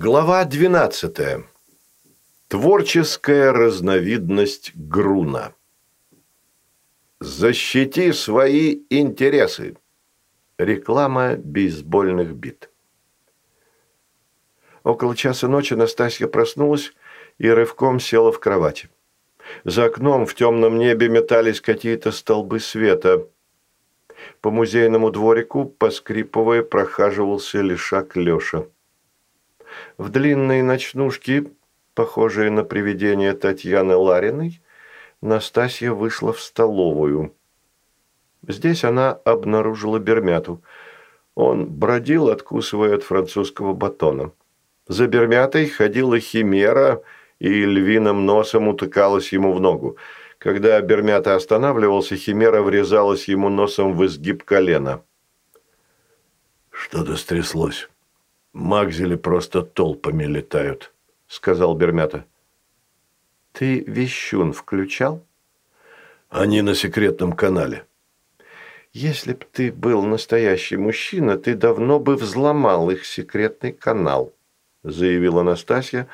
Глава 12. Творческая разновидность Груна. Защити свои интересы. Реклама бейсбольных бит. Около часа ночи Настасья проснулась и рывком села в кровати. За окном в темном небе метались какие-то столбы света. По музейному дворику, поскрипывая, прохаживался лишак Леша. В длинной ночнушке, похожей на привидение Татьяны Лариной, Настасья вышла в столовую. Здесь она обнаружила Бермяту. Он бродил, откусывая от французского батона. За Бермятой ходила химера и львиным носом утыкалась ему в ногу. Когда Бермята останавливался, химера врезалась ему носом в изгиб колена. «Что-то стряслось», Магзели просто толпами летают», – сказал Бермята. «Ты вещун включал?» «Они на секретном канале». «Если б ты был настоящий мужчина, ты давно бы взломал их секретный канал», – заявила Настасья,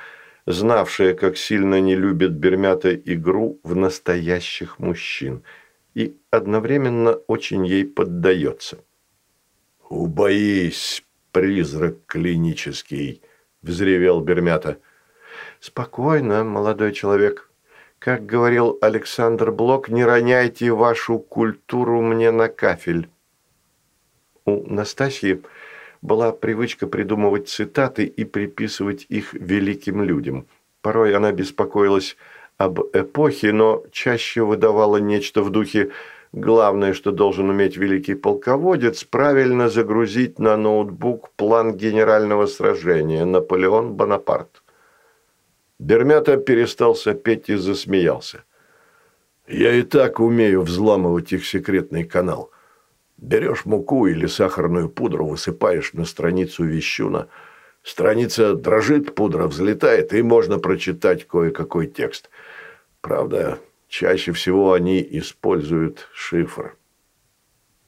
знавшая, как сильно не любит Бермята игру в настоящих мужчин, и одновременно очень ей поддается. «Убоись, призрак клинический!» – взревел Бермята. «Спокойно, молодой человек. Как говорил Александр Блок, не роняйте вашу культуру мне на кафель». У Настасьи была привычка придумывать цитаты и приписывать их великим людям. Порой она беспокоилась об эпохе, но чаще выдавала нечто в духе Главное, что должен уметь великий полководец, правильно загрузить на ноутбук план генерального сражения «Наполеон Бонапарт». Бермята перестал сопеть и засмеялся. «Я и так умею взламывать их секретный канал. Берешь муку или сахарную пудру, высыпаешь на страницу вещуна. Страница дрожит, пудра взлетает, и можно прочитать кое-какой текст. Правда, Чаще всего они используют шифр.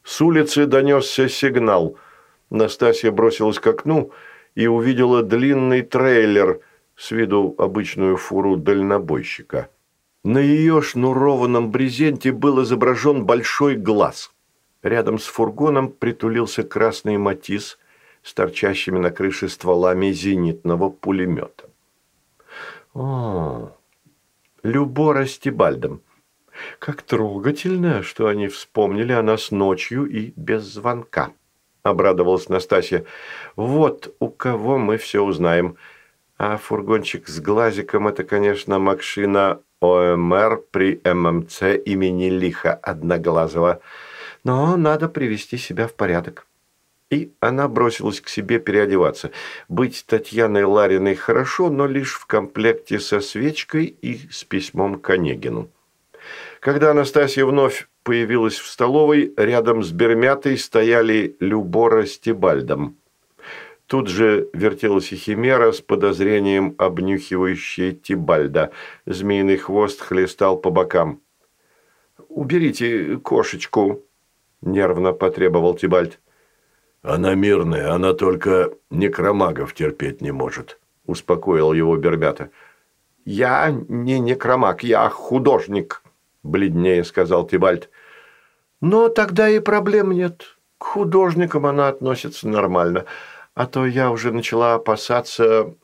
С улицы донесся сигнал. Настасья бросилась к окну и увидела длинный трейлер, с виду обычную фуру дальнобойщика. На ее шнурованном брезенте был изображен большой глаз. Рядом с фургоном притулился красный матис с торчащими на крыше стволами зенитного пулемета. О, Любора с Тибальдом. Как трогательно, что они вспомнили о нас ночью и без звонка. Обрадовалась Настасья. Вот у кого мы все узнаем. А фургончик с глазиком – это, конечно, Макшина ОМР при ММЦ имени Лиха Одноглазого. Но надо привести себя в порядок. И она бросилась к себе переодеваться. Быть Татьяной Лариной хорошо, но лишь в комплекте со свечкой и с письмом к Онегину. Когда Анастасия вновь появилась в столовой, рядом с Бермятой стояли Любора с Тибальдом. Тут же вертелась и химера с подозрением обнюхивающая Тибальда. Змеиный хвост хлестал по бокам. «Уберите кошечку», – нервно потребовал Тибальд. «Она мирная, она только некромагов терпеть не может», – успокоил его Бермята. «Я не некромаг, я художник», – бледнее сказал Тибальд. «Но тогда и проблем нет. К художникам она относится нормально, а то я уже начала опасаться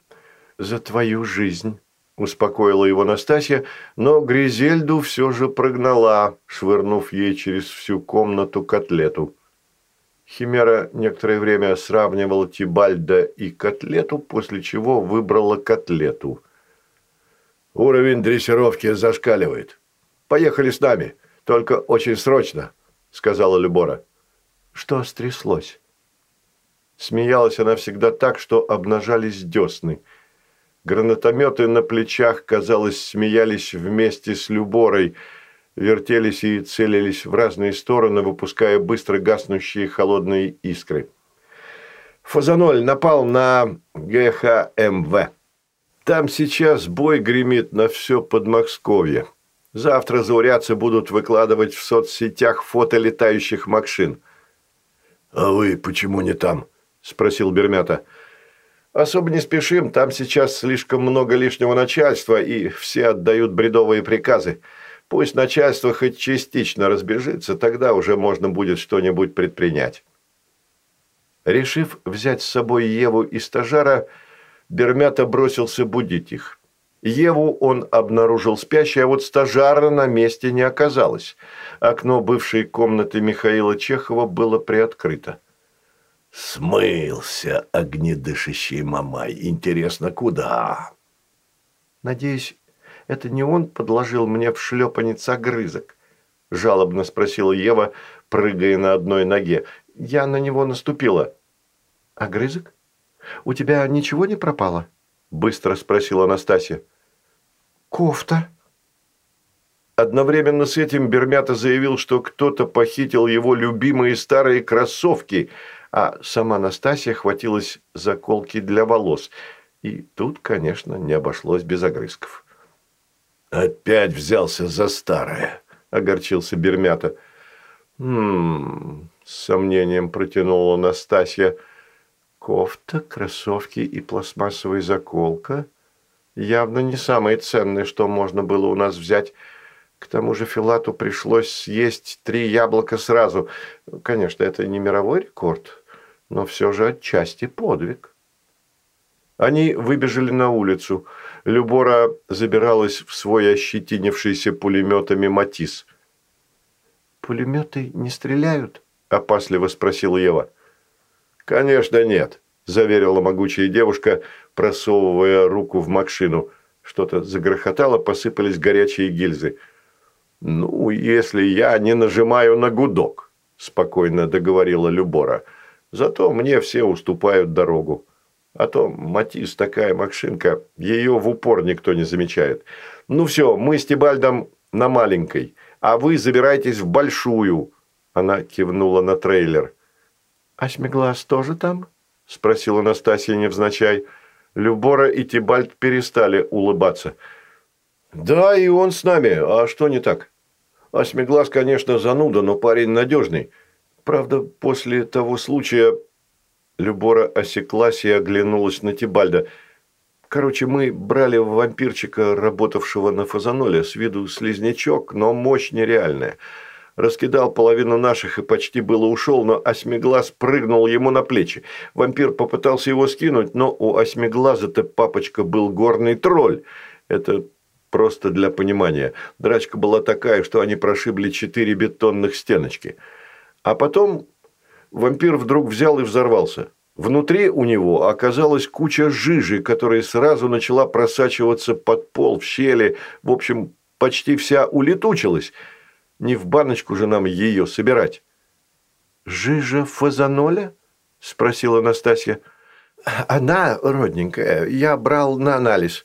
за твою жизнь». Успокоила его Настасья, но Гризельду все же прогнала, швырнув ей через всю комнату котлету. Химера некоторое время сравнивала Тибальда и котлету, после чего выбрала котлету. «Уровень дрессировки зашкаливает. Поехали с нами, только очень срочно», – сказала Любора. «Что стряслось?» Смеялась она всегда так, что обнажались десны. Гранатометы на плечах, казалось, смеялись вместе с Люборой – вертелись и целились в разные стороны, выпуская быстро гаснущие холодные искры. Фазаноль напал на ГХМВ. Там сейчас бой гремит на все Подмосковье. Завтра заурядцы будут выкладывать в соцсетях фото летающих машин. «А вы почему не там?» – спросил Бермята. Особо не спешим, там сейчас слишком много лишнего начальства, и все отдают бредовые приказы. Пусть начальство хоть частично разбежится, тогда уже можно будет что-нибудь предпринять». Решив взять с собой Еву и стажара, Бермята бросился будить их. Еву он обнаружил спящей, а вот стажара на месте не оказалось. Окно бывшей комнаты Михаила Чехова было приоткрыто. «Смылся огнедышащий мамай. Интересно, куда?» «Надеюсь, это не он подложил мне в шлепанец огрызок?» – жалобно спросила Ева, прыгая на одной ноге. «Я на него наступила». «Огрызок? У тебя ничего не пропало?» – быстро спросила Анастасия. «Кофта». Одновременно с этим Бермята заявил, что кто-то похитил его любимые старые кроссовки, а сама Настасья хватилась за колки для волос. И тут, конечно, не обошлось без огрызков. «Опять взялся за старое», – огорчился Бермята. «Хм...» – с сомнением протянула Настасья. «Кофта, кроссовки и пластмассовая заколка – Явно не самое ценное, что можно было у нас взять. К тому же Филату пришлось съесть три яблока сразу. Конечно, это не мировой рекорд, но все же отчасти подвиг. Они выбежали на улицу. Любора забиралась в свой ощетинившийся пулеметами Матис. «Пулеметы не стреляют?» – опасливо спросила Ева. «Конечно нет», – заверила могучая девушка – просовывая руку в машину. Что-то загрохотало, посыпались горячие гильзы. «Ну, если я не нажимаю на гудок», – спокойно договорила Любора. «Зато мне все уступают дорогу. А то Матис такая машинка, ее в упор никто не замечает. Ну все, мы с Тибальдом на маленькой, а вы забирайтесь в большую». Она кивнула на трейлер. «А тоже там?» – спросила Настасья невзначай. Любора и Тибальт перестали улыбаться. «Да, и он с нами. А что не так? Осьмиглаз, конечно, зануда, но парень надежный. Правда, после того случая...» Любора осеклась и оглянулась на Тибальда. «Короче, мы брали вампирчика, работавшего на фазаноле, с виду слизнячок, но мощь нереальная» раскидал половину наших и почти было ушел, но Осьмиглаз прыгнул ему на плечи. Вампир попытался его скинуть, но у Осьмиглаза-то папочка был горный тролль. Это просто для понимания. Драчка была такая, что они прошибли четыре бетонных стеночки. А потом вампир вдруг взял и взорвался. Внутри у него оказалась куча жижи, которая сразу начала просачиваться под пол, в щели. В общем, почти вся улетучилась – не в баночку же нам ее собирать. «Жижа фазаноля?» – спросила Настасья. «Она, родненькая, я брал на анализ.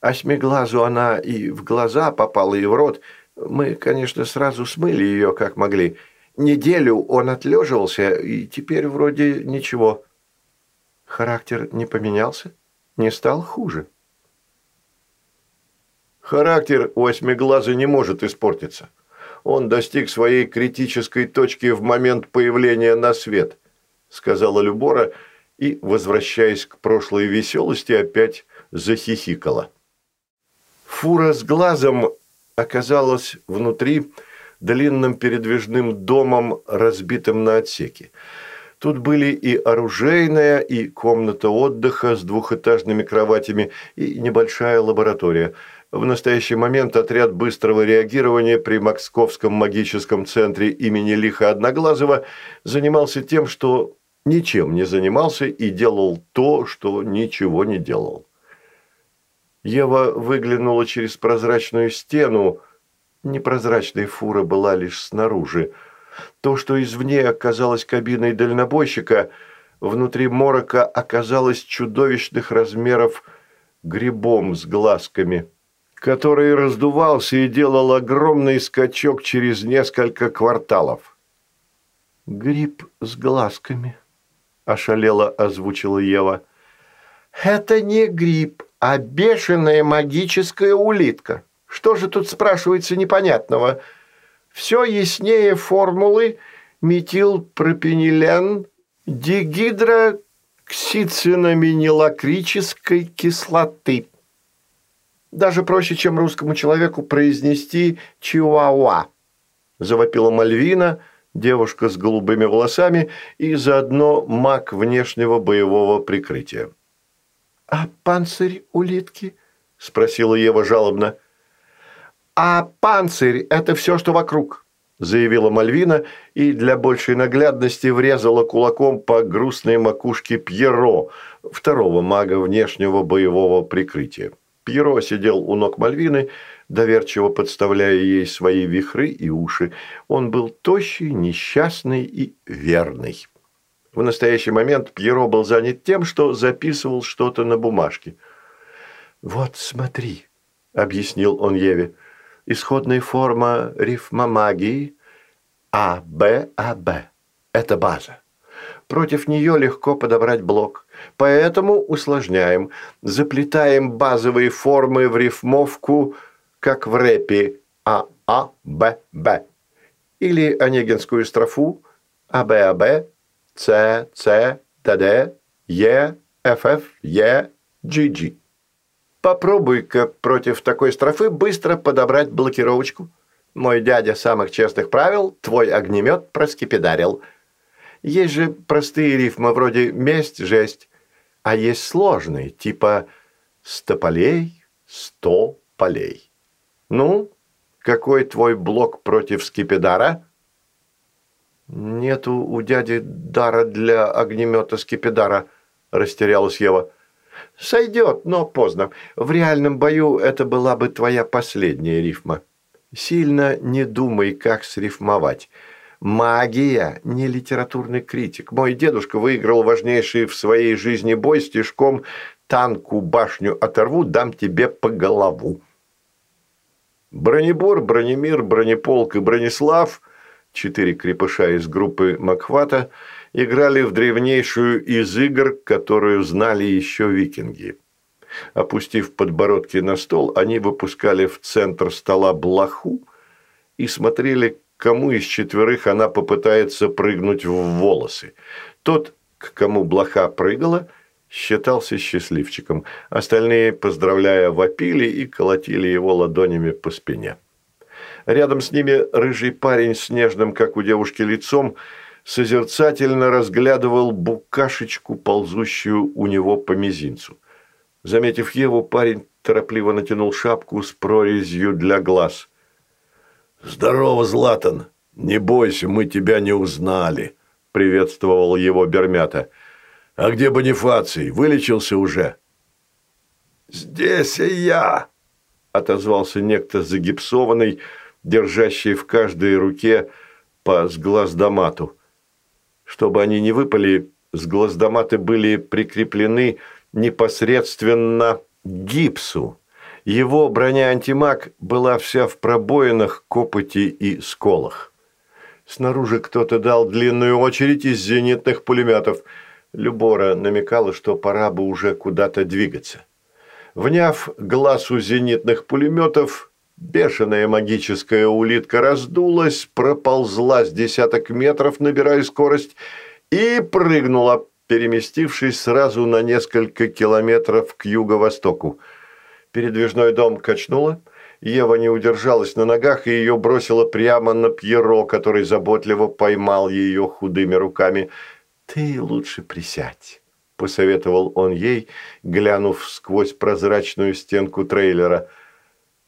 Осьмиглазу она и в глаза попала, и в рот. Мы, конечно, сразу смыли ее, как могли. Неделю он отлеживался, и теперь вроде ничего. Характер не поменялся? Не стал хуже?» «Характер у осьмиглаза не может испортиться он достиг своей критической точки в момент появления на свет», сказала Любора и, возвращаясь к прошлой веселости, опять захихикала. Фура с глазом оказалась внутри длинным передвижным домом, разбитым на отсеки. Тут были и оружейная, и комната отдыха с двухэтажными кроватями, и небольшая лаборатория – в настоящий момент отряд быстрого реагирования при Московском магическом центре имени Лиха Одноглазого занимался тем, что ничем не занимался и делал то, что ничего не делал. Ева выглянула через прозрачную стену. Непрозрачная фура была лишь снаружи. То, что извне оказалось кабиной дальнобойщика, внутри морока оказалось чудовищных размеров грибом с глазками – который раздувался и делал огромный скачок через несколько кварталов. «Гриб с глазками», – ошалело озвучила Ева. «Это не гриб, а бешеная магическая улитка. Что же тут спрашивается непонятного? Все яснее формулы метилпропенилен, дигидро ксицинаминилакрической кислоты. Даже проще, чем русскому человеку произнести «чиуауа», завопила Мальвина, девушка с голубыми волосами и заодно маг внешнего боевого прикрытия. «А панцирь улитки?» – спросила Ева жалобно. «А панцирь – это все, что вокруг», – заявила Мальвина и для большей наглядности врезала кулаком по грустной макушке Пьеро, второго мага внешнего боевого прикрытия. Пьеро сидел у ног Мальвины, доверчиво подставляя ей свои вихры и уши. Он был тощий, несчастный и верный. В настоящий момент Пьеро был занят тем, что записывал что-то на бумажке. «Вот смотри», – объяснил он Еве, – «исходная форма рифмомагии АБАБ. Это база. Против нее легко подобрать блок. Поэтому усложняем. Заплетаем базовые формы в рифмовку, как в рэпе А-А-Б-Б. Или онегинскую строфу А-Б-А-Б, С, С, Д-Д, Е, Ф-Ф, Е, G-G. Попробуй-ка против такой строфы быстро подобрать блокировочку. Мой дядя самых честных правил твой огнемет проскипидарил – есть же простые рифмы вроде «месть», «жесть», а есть сложные, типа «сто полей», «сто полей». Ну, какой твой блок против скипидара? Нету у дяди дара для огнемета скипидара, растерялась Ева. Сойдет, но поздно. В реальном бою это была бы твоя последняя рифма. Сильно не думай, как срифмовать. Магия, не литературный критик. Мой дедушка выиграл важнейший в своей жизни бой стишком «Танку башню оторву, дам тебе по голову». Бронебор, Бронемир, Бронеполк и Бронислав, четыре крепыша из группы Макхвата, играли в древнейшую из игр, которую знали еще викинги. Опустив подбородки на стол, они выпускали в центр стола блоху и смотрели, кому из четверых она попытается прыгнуть в волосы. Тот, к кому блоха прыгала, считался счастливчиком. Остальные, поздравляя, вопили и колотили его ладонями по спине. Рядом с ними рыжий парень с нежным, как у девушки, лицом созерцательно разглядывал букашечку, ползущую у него по мизинцу. Заметив Еву, парень торопливо натянул шапку с прорезью для глаз – «Здорово, Златан! Не бойся, мы тебя не узнали!» – приветствовал его Бермята. «А где Бонифаций? Вылечился уже?» «Здесь и я!» – отозвался некто загипсованный, держащий в каждой руке по сглаздомату. Чтобы они не выпали, сглаздоматы были прикреплены непосредственно к гипсу. Его броня-антимаг была вся в пробоинах, копоти и сколах. Снаружи кто-то дал длинную очередь из зенитных пулеметов. Любора намекала, что пора бы уже куда-то двигаться. Вняв глазу зенитных пулеметов, бешеная магическая улитка раздулась, проползла с десяток метров, набирая скорость, и прыгнула, переместившись сразу на несколько километров к юго-востоку. Передвижной дом качнуло. Ева не удержалась на ногах и ее бросила прямо на Пьеро, который заботливо поймал ее худыми руками. «Ты лучше присядь», – посоветовал он ей, глянув сквозь прозрачную стенку трейлера.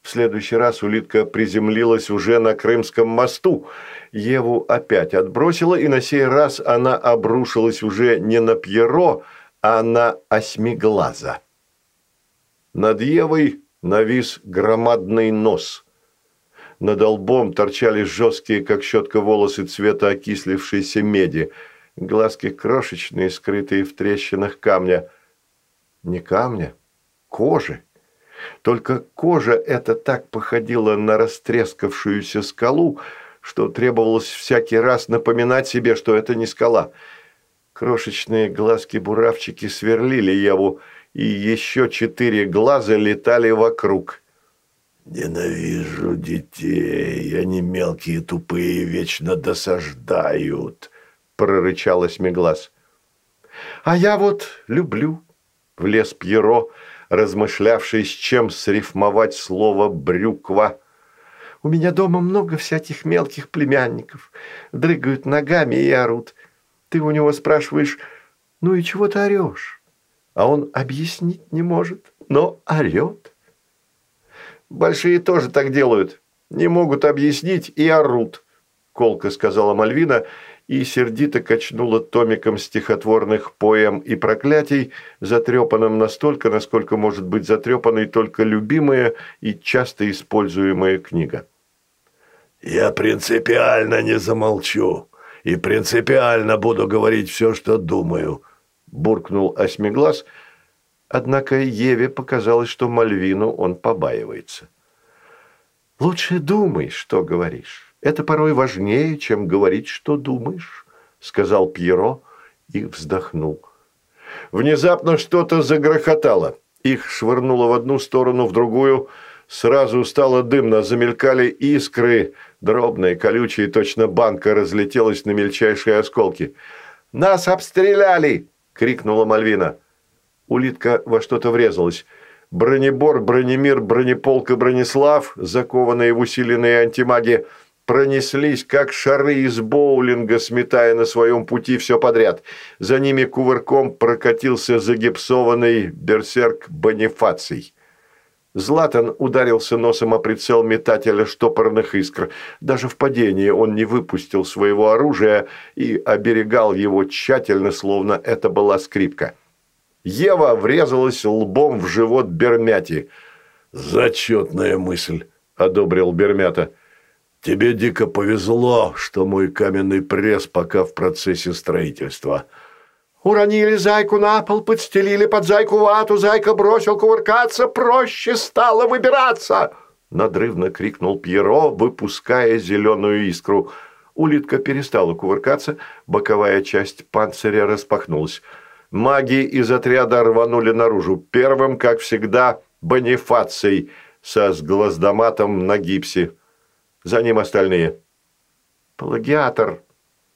В следующий раз улитка приземлилась уже на Крымском мосту. Еву опять отбросила, и на сей раз она обрушилась уже не на Пьеро, а на Осьмиглаза. Над Евой навис громадный нос. Над лбом торчали жесткие, как щетка, волосы цвета окислившейся меди. Глазки крошечные, скрытые в трещинах камня. Не камня, кожи. Только кожа эта так походила на растрескавшуюся скалу, что требовалось всякий раз напоминать себе, что это не скала. Крошечные глазки-буравчики сверлили Еву, и еще четыре глаза летали вокруг. «Ненавижу детей, они мелкие, тупые, вечно досаждают», – прорычал Осьмиглаз. А я вот люблю, влез Пьеро, размышлявший, с чем срифмовать слово «брюква». У меня дома много всяких мелких племянников. Дрыгают ногами и орут. Ты у него спрашиваешь, ну и чего ты орешь? А он объяснить не может, но орет. Большие тоже так делают. Не могут объяснить и орут, колко сказала Мальвина и сердито качнула томиком стихотворных поэм и проклятий, затрепанным настолько, насколько может быть затрепанной только любимая и часто используемая книга. «Я принципиально не замолчу и принципиально буду говорить все, что думаю», – буркнул Осьмиглаз, однако Еве показалось, что Мальвину он побаивается. «Лучше думай, что говоришь». Это порой важнее, чем говорить, что думаешь», – сказал Пьеро и вздохнул. Внезапно что-то загрохотало. Их швырнуло в одну сторону, в другую. Сразу стало дымно, замелькали искры. Дробные, колючие, точно банка разлетелась на мельчайшие осколки. «Нас обстреляли!» – крикнула Мальвина. Улитка во что-то врезалась. Бронебор, бронемир, бронеполк и бронеслав, закованные в усиленные антимаги, пронеслись, как шары из боулинга, сметая на своем пути все подряд. За ними кувырком прокатился загипсованный берсерк Бонифаций. Златан ударился носом о прицел метателя штопорных искр. Даже в падении он не выпустил своего оружия и оберегал его тщательно, словно это была скрипка. Ева врезалась лбом в живот Бермяти. «Зачетная мысль», – одобрил Бермята. Тебе дико повезло, что мой каменный пресс пока в процессе строительства. Уронили зайку на пол, подстелили под зайку вату, зайка бросил кувыркаться, проще стало выбираться!» Надрывно крикнул Пьеро, выпуская зеленую искру. Улитка перестала кувыркаться, боковая часть панциря распахнулась. Маги из отряда рванули наружу. Первым, как всегда, Бонифаций со сглаздоматом на гипсе. За ним остальные. «Плагиатор.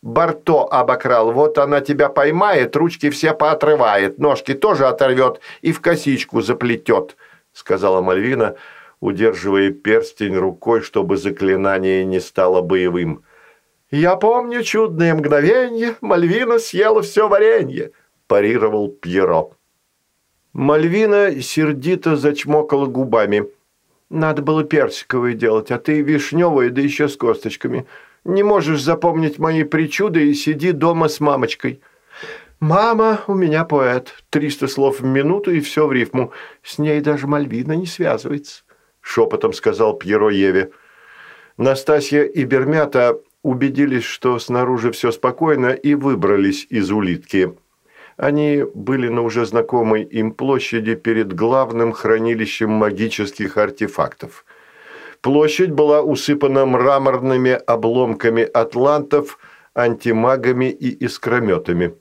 Барто обокрал. Вот она тебя поймает, ручки все поотрывает, ножки тоже оторвет и в косичку заплетет», сказала Мальвина, удерживая перстень рукой, чтобы заклинание не стало боевым. «Я помню чудное мгновенье, Мальвина съела все варенье», парировал Пьеро. Мальвина сердито зачмокала губами. Надо было персиковые делать, а ты вишневые, да еще с косточками. Не можешь запомнить мои причуды и сиди дома с мамочкой. Мама у меня поэт. Триста слов в минуту и все в рифму. С ней даже Мальвина не связывается», – шепотом сказал Пьеро Еве. Настасья и Бермята убедились, что снаружи все спокойно, и выбрались из улитки. Они были на уже знакомой им площади перед главным хранилищем магических артефактов. Площадь была усыпана мраморными обломками атлантов, антимагами и искрометами.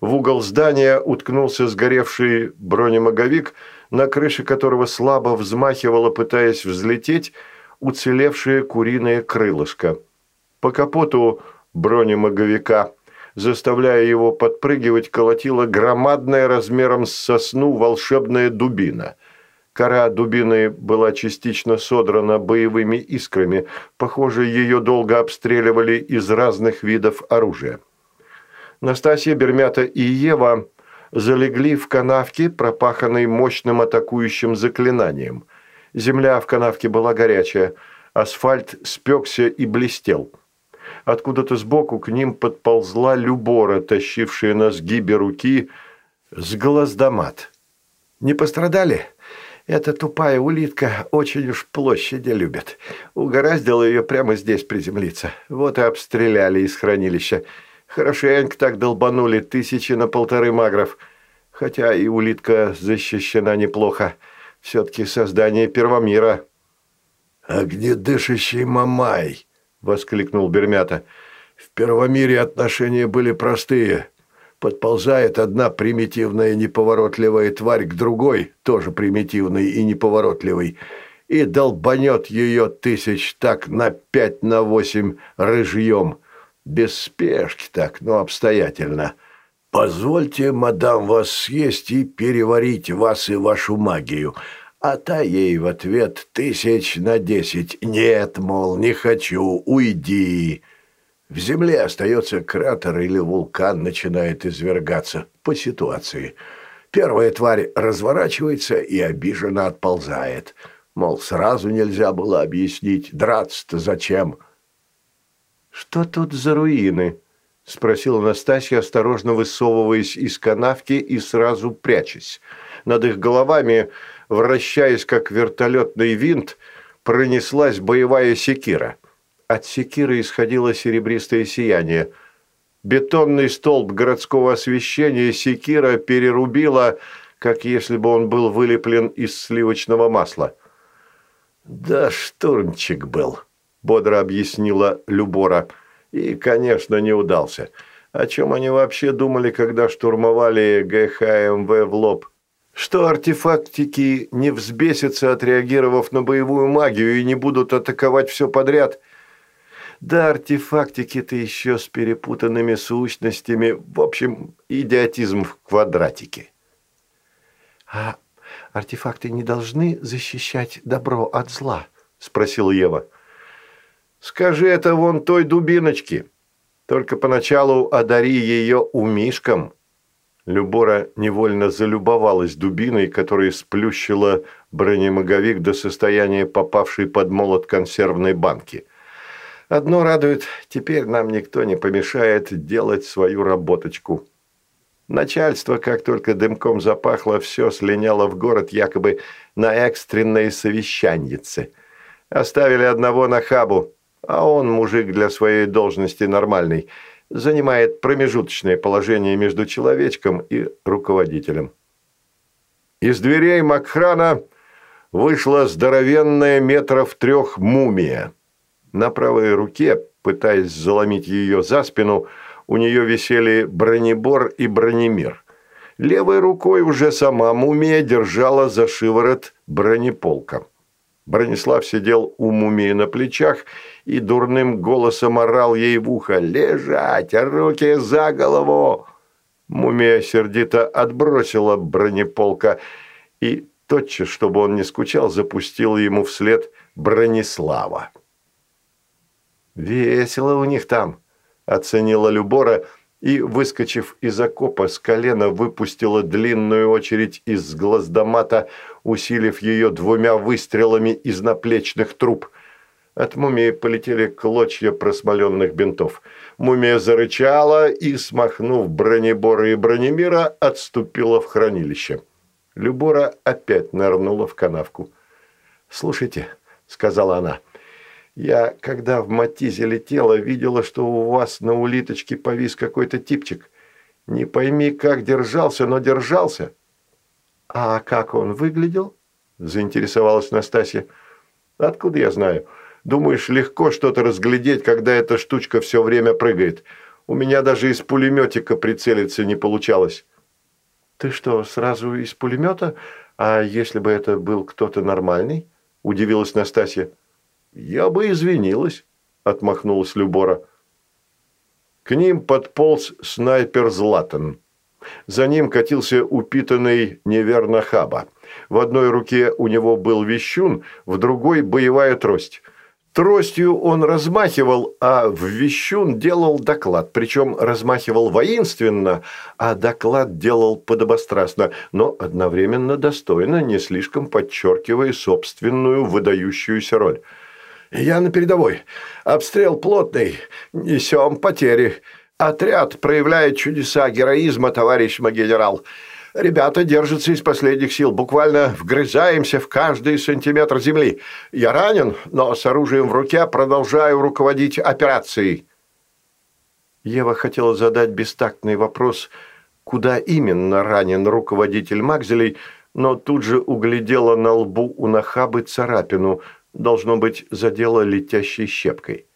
В угол здания уткнулся сгоревший бронемаговик, на крыше которого слабо взмахивало, пытаясь взлететь, уцелевшее куриное крылышко. По капоту бронемаговика заставляя его подпрыгивать, колотила громадная размером с сосну волшебная дубина. Кора дубины была частично содрана боевыми искрами. Похоже, ее долго обстреливали из разных видов оружия. Настасья, Бермята и Ева залегли в канавке, пропаханной мощным атакующим заклинанием. Земля в канавке была горячая, асфальт спекся и блестел. Откуда-то сбоку к ним подползла Любора, тащившая на сгибе руки с глаздомат. «Не пострадали?» Эта тупая улитка очень уж площади любит. Угораздило ее прямо здесь приземлиться. Вот и обстреляли из хранилища. Хорошенько так долбанули тысячи на полторы магров. Хотя и улитка защищена неплохо. Все-таки создание Первомира. «Огнедышащий Мамай!» – воскликнул Бермята. «В Первомире отношения были простые. Подползает одна примитивная неповоротливая тварь к другой, тоже примитивной и неповоротливой, и долбанет ее тысяч так на пять, на восемь рыжьем. Без спешки так, но обстоятельно. «Позвольте, мадам, вас съесть и переварить вас и вашу магию». А та ей в ответ тысяч на десять. «Нет, мол, не хочу, уйди». В земле остается кратер или вулкан начинает извергаться по ситуации. Первая тварь разворачивается и обиженно отползает. Мол, сразу нельзя было объяснить, драться-то зачем. «Что тут за руины?» – спросила Настасья, осторожно высовываясь из канавки и сразу прячась. Над их головами, вращаясь как вертолетный винт, пронеслась боевая секира – от секиры исходило серебристое сияние. Бетонный столб городского освещения секира перерубила, как если бы он был вылеплен из сливочного масла. «Да штурмчик был», – бодро объяснила Любора. «И, конечно, не удался. О чем они вообще думали, когда штурмовали ГХМВ в лоб?» Что артефактики не взбесятся, отреагировав на боевую магию, и не будут атаковать все подряд. Да, артефактики-то еще с перепутанными сущностями. В общем, идиотизм в квадратике. «А артефакты не должны защищать добро от зла?» – спросил Ева. «Скажи это вон той дубиночке. Только поначалу одари ее умишком». Любора невольно залюбовалась дубиной, которая сплющила бронемаговик до состояния попавшей под молот консервной банки – Одно радует, теперь нам никто не помешает делать свою работочку. Начальство, как только дымком запахло, все слиняло в город якобы на экстренные совещаньице. Оставили одного на хабу, а он, мужик для своей должности нормальный, занимает промежуточное положение между человечком и руководителем. Из дверей Макхрана вышла здоровенная метров трех мумия – на правой руке, пытаясь заломить ее за спину, у нее висели бронебор и бронемир. Левой рукой уже сама мумия держала за шиворот бронеполка. Бронислав сидел у мумии на плечах и дурным голосом орал ей в ухо «Лежать! Руки за голову!» Мумия сердито отбросила бронеполка и, тотчас, чтобы он не скучал, запустила ему вслед Бронислава. «Весело у них там», – оценила Любора и, выскочив из окопа с колена, выпустила длинную очередь из глаздомата, усилив ее двумя выстрелами из наплечных труб. От мумии полетели клочья просмоленных бинтов. Мумия зарычала и, смахнув бронебора и бронемира, отступила в хранилище. Любора опять нырнула в канавку. «Слушайте», – сказала она, – я, когда в Матизе летела, видела, что у вас на улиточке повис какой-то типчик. Не пойми, как держался, но держался. А как он выглядел? Заинтересовалась Настасья. Откуда я знаю? Думаешь, легко что-то разглядеть, когда эта штучка все время прыгает? У меня даже из пулеметика прицелиться не получалось. Ты что, сразу из пулемета? А если бы это был кто-то нормальный? Удивилась Настасья. «Я бы извинилась», – отмахнулась Любора. К ним подполз снайпер Златан. За ним катился упитанный неверно хаба. В одной руке у него был вещун, в другой – боевая трость. Тростью он размахивал, а в вещун делал доклад. Причем размахивал воинственно, а доклад делал подобострастно, но одновременно достойно, не слишком подчеркивая собственную выдающуюся роль – я на передовой. Обстрел плотный. Несем потери. Отряд проявляет чудеса героизма, товарищ мой генерал. Ребята держатся из последних сил. Буквально вгрызаемся в каждый сантиметр земли. Я ранен, но с оружием в руке продолжаю руководить операцией. Ева хотела задать бестактный вопрос, куда именно ранен руководитель Макзелей, но тут же углядела на лбу у Нахабы царапину – должно быть, задело летящей щепкой.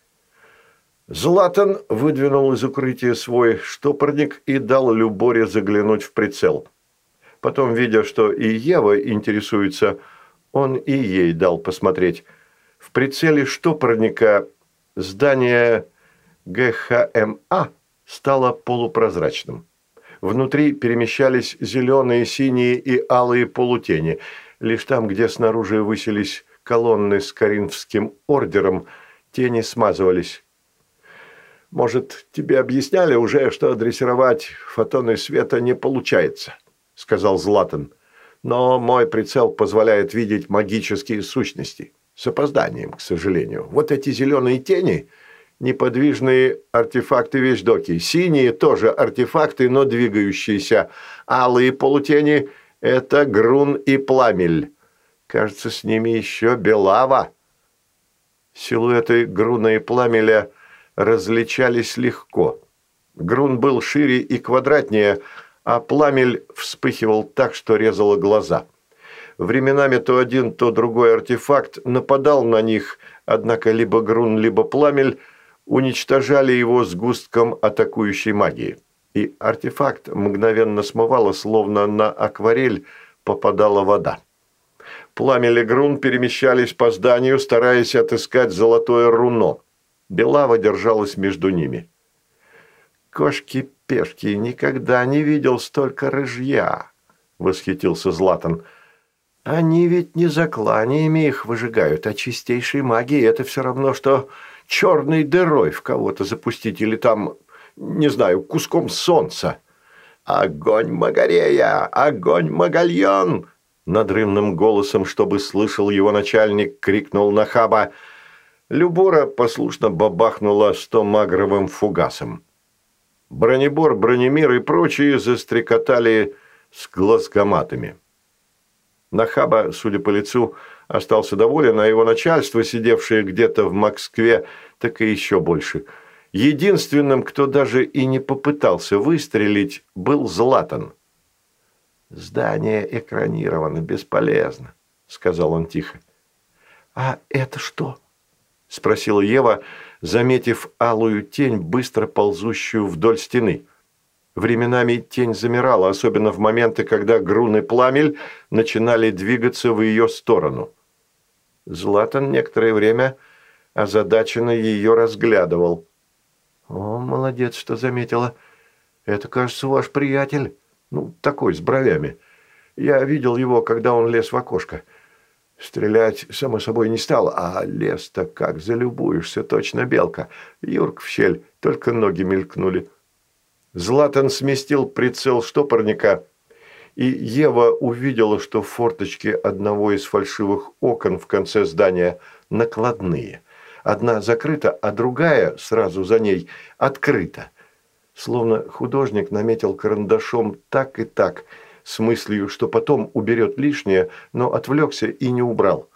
Златан выдвинул из укрытия свой штопорник и дал Люборе заглянуть в прицел. Потом, видя, что и Ева интересуется, он и ей дал посмотреть. В прицеле штопорника здание ГХМА стало полупрозрачным. Внутри перемещались зеленые, синие и алые полутени. Лишь там, где снаружи высились колонны с Коринфским ордером, тени смазывались. «Может, тебе объясняли уже, что дрессировать фотоны света не получается?» – сказал Златан. «Но мой прицел позволяет видеть магические сущности. С опозданием, к сожалению. Вот эти зеленые тени – неподвижные артефакты вещдоки. Синие тоже артефакты, но двигающиеся. Алые полутени – это грун и пламель. Кажется, с ними еще белава. Силуэты груна и пламеля различались легко. Грун был шире и квадратнее, а пламель вспыхивал так, что резало глаза. Временами то один, то другой артефакт нападал на них, однако либо Грун, либо Пламель уничтожали его сгустком атакующей магии. И артефакт мгновенно смывало, словно на акварель попадала вода. Пламель и Грун перемещались по зданию, стараясь отыскать золотое руно. Белава держалась между ними. «Кошки-пешки, никогда не видел столько рыжья!» – восхитился Златан – они ведь не закланиями их выжигают, а чистейшей магией. Это все равно, что черной дырой в кого-то запустить или там, не знаю, куском солнца. «Огонь Магарея! Огонь Магальон!» Надрывным голосом, чтобы слышал его начальник, крикнул Нахаба. Любора послушно бабахнула сто магровым фугасом. Бронебор, Бронемир и прочие застрекотали с глазкоматами. Нахаба, судя по лицу, остался доволен, а его начальство, сидевшее где-то в Москве, так и еще больше. Единственным, кто даже и не попытался выстрелить, был Златан. «Здание экранировано, бесполезно», – сказал он тихо. «А это что?» – спросила Ева, заметив алую тень, быстро ползущую вдоль стены. Временами тень замирала, особенно в моменты, когда Грун и Пламель начинали двигаться в ее сторону. Златан некоторое время озадаченно ее разглядывал. «О, молодец, что заметила. Это, кажется, ваш приятель. Ну, такой, с бровями. Я видел его, когда он лез в окошко. Стрелять, само собой, не стал, а лес-то как залюбуешься, точно белка. Юрк в щель, только ноги мелькнули». Златан сместил прицел штопорника, и Ева увидела, что форточки одного из фальшивых окон в конце здания накладные. Одна закрыта, а другая, сразу за ней, открыта. Словно художник наметил карандашом так и так, с мыслью, что потом уберет лишнее, но отвлекся и не убрал.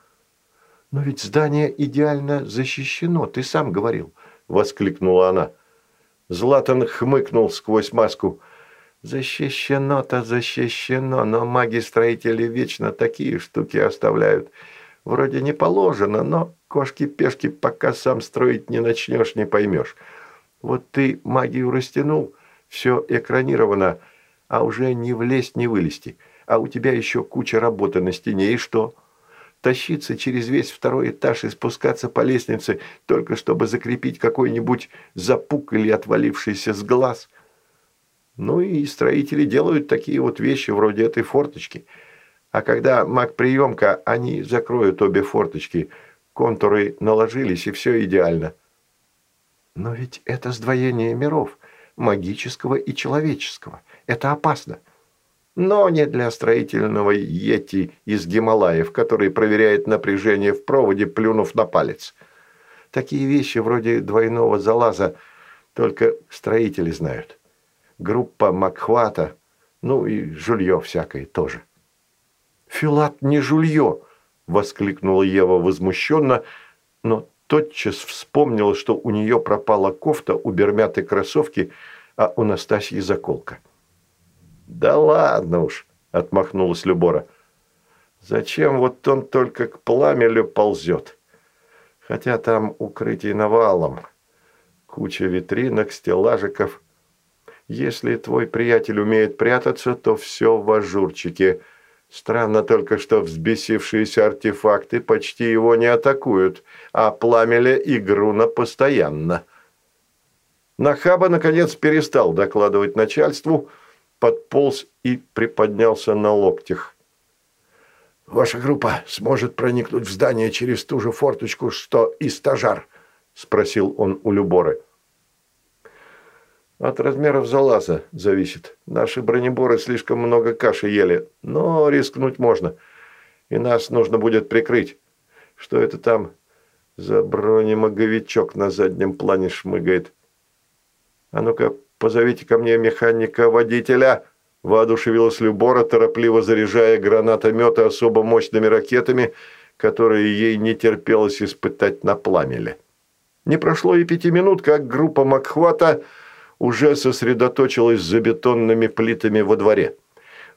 «Но ведь здание идеально защищено, ты сам говорил», – воскликнула она. Златан хмыкнул сквозь маску. «Защищено-то защищено, но маги-строители вечно такие штуки оставляют. Вроде не положено, но кошки-пешки пока сам строить не начнешь, не поймешь. Вот ты магию растянул, все экранировано, а уже не влезть, не вылезти. А у тебя еще куча работы на стене, и что?» тащиться через весь второй этаж и спускаться по лестнице, только чтобы закрепить какой-нибудь запук или отвалившийся с глаз. Ну и строители делают такие вот вещи вроде этой форточки. А когда маг-приемка, они закроют обе форточки, контуры наложились, и все идеально. Но ведь это сдвоение миров, магического и человеческого. Это опасно но не для строительного йети из Гималаев, который проверяет напряжение в проводе, плюнув на палец. Такие вещи вроде двойного залаза только строители знают. Группа Макхвата, ну и жулье всякое тоже. «Филат не жулье!» – воскликнула Ева возмущенно, но тотчас вспомнила, что у нее пропала кофта, у Бермяты кроссовки, а у Настасьи заколка. «Да ладно уж», – отмахнулась Любора. «Зачем вот он только к пламелю ползет? Хотя там укрытие навалом, куча витринок, стеллажиков. Если твой приятель умеет прятаться, то все в ажурчике. Странно только, что взбесившиеся артефакты почти его не атакуют, а пламеля игру на постоянно». Нахаба, наконец, перестал докладывать начальству – подполз и приподнялся на локтях. «Ваша группа сможет проникнуть в здание через ту же форточку, что и стажар?» – спросил он у Люборы. «От размеров залаза зависит. Наши бронеборы слишком много каши ели, но рискнуть можно. И нас нужно будет прикрыть. Что это там за бронемоговичок на заднем плане шмыгает? А ну-ка, позовите ко мне механика-водителя!» воодушевилась Любора, торопливо заряжая гранатометы особо мощными ракетами, которые ей не терпелось испытать на пламеле. Не прошло и пяти минут, как группа Макхвата уже сосредоточилась за бетонными плитами во дворе.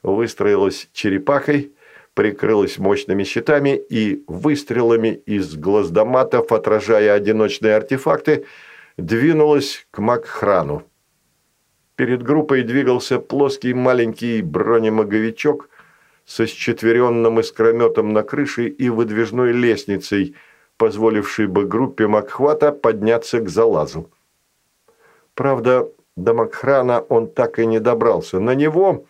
Выстроилась черепахой, прикрылась мощными щитами и выстрелами из глаздоматов, отражая одиночные артефакты, двинулась к Макхрану. Перед группой двигался плоский маленький бронемоговичок со счетверенным искрометом на крыше и выдвижной лестницей, позволившей бы группе Макхвата подняться к залазу. Правда, до Макхрана он так и не добрался. На него,